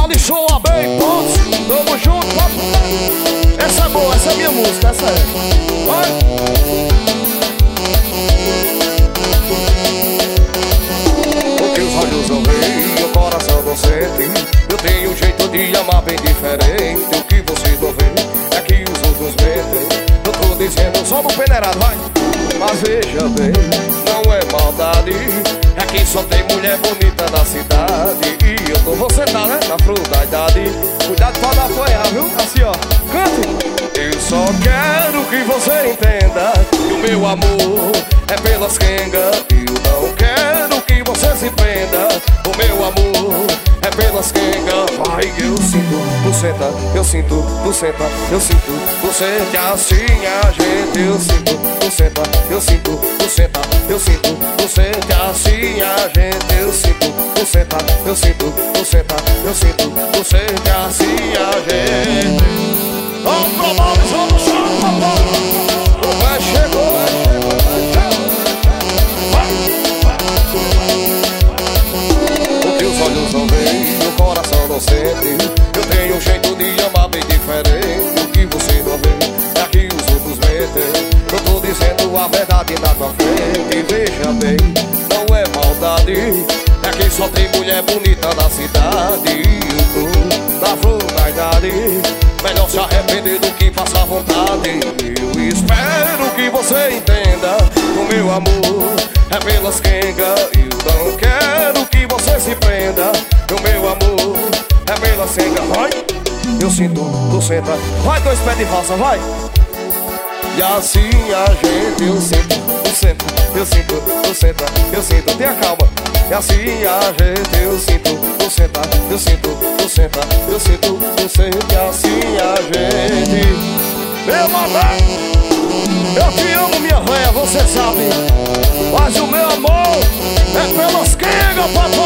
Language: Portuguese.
Ali show a bem, pontos Tamo junto, Essa é boa, essa é minha música, essa é. Vai. O que os olhos não veem, o coração não sente. Eu tenho um jeito de amar bem diferente. O que vocês não veem é que os outros mentem. Eu tô dizendo só no peneirado, vai. Mas veja bem, não é maldade Aqui só tem mulher bonita na cidade. E eu tô, você tá, né, na flor da idade Cuidado pra apoiar, viu? Assim, ó, cante! Eu só quero que você entenda Que o meu amor é pelas quengas Eu não quero que você se prenda. O meu amor é pelas quengas Vai, eu sinto, tu senta, eu sinto, tu senta, eu sinto, tu sente assim a gente Eu sinto, senta, eu sinto, tu senta, eu sinto, tu sente assim a gente. Vamos pro mal, vamos só, papo O pé chegou, O que os olhos não veem, o coração não sente. Eu tenho um jeito de amar bem diferente. O que você não vê, é que os outros mentem. Eu tô dizendo a verdade na tua frente. Veja bem, não é maldade só tem mulher bonita na cidade. Eu na flor da idade Melhor se arrepender do que passar vontade. Eu espero que você entenda O meu amor é pelas quengas. Eu não quero que você se prenda O meu amor é pelas quengas. Vai, eu sinto, tu senta Vai, dois pés de roça, vai. E assim a gente, eu sinto, tu senta Eu sinto, tu senta, eu sinto. Tenha calma E assim a gente, eu sinto, tu senta Eu sinto, tu senta, eu sinto, tu senta E assim a gente. Meu mamãe Eu te amo, minha véia, você sabe. Mas o meu amor é pelas quengas, papai